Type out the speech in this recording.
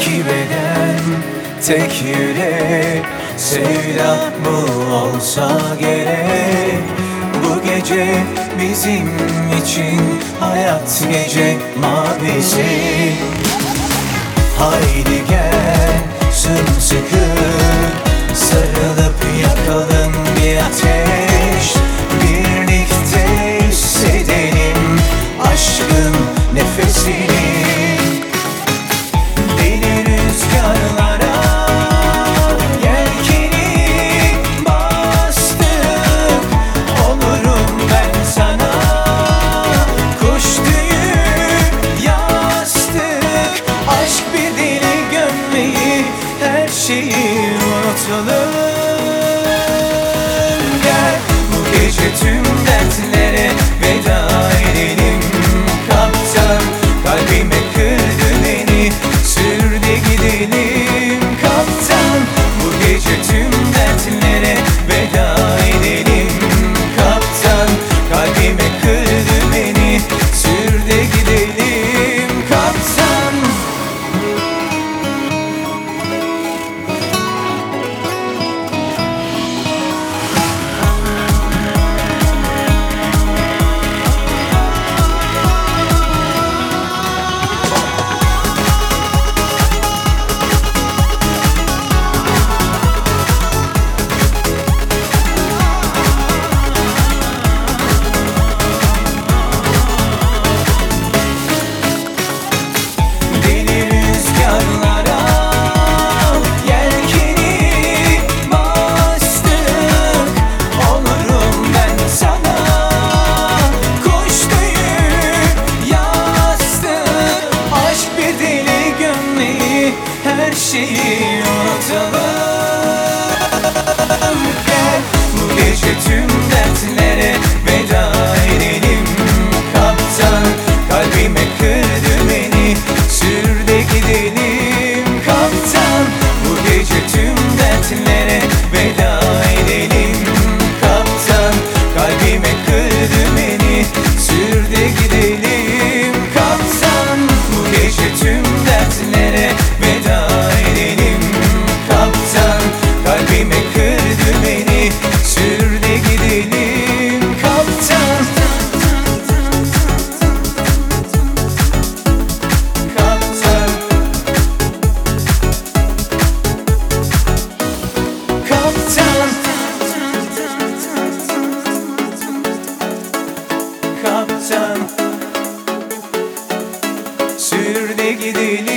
iki beden, tek yürek Sevda bu olsa gerek. Bu gece bizim için Hayat gece mavisi Haydi gerçeği unutalım She. şeyi unutalım gidilir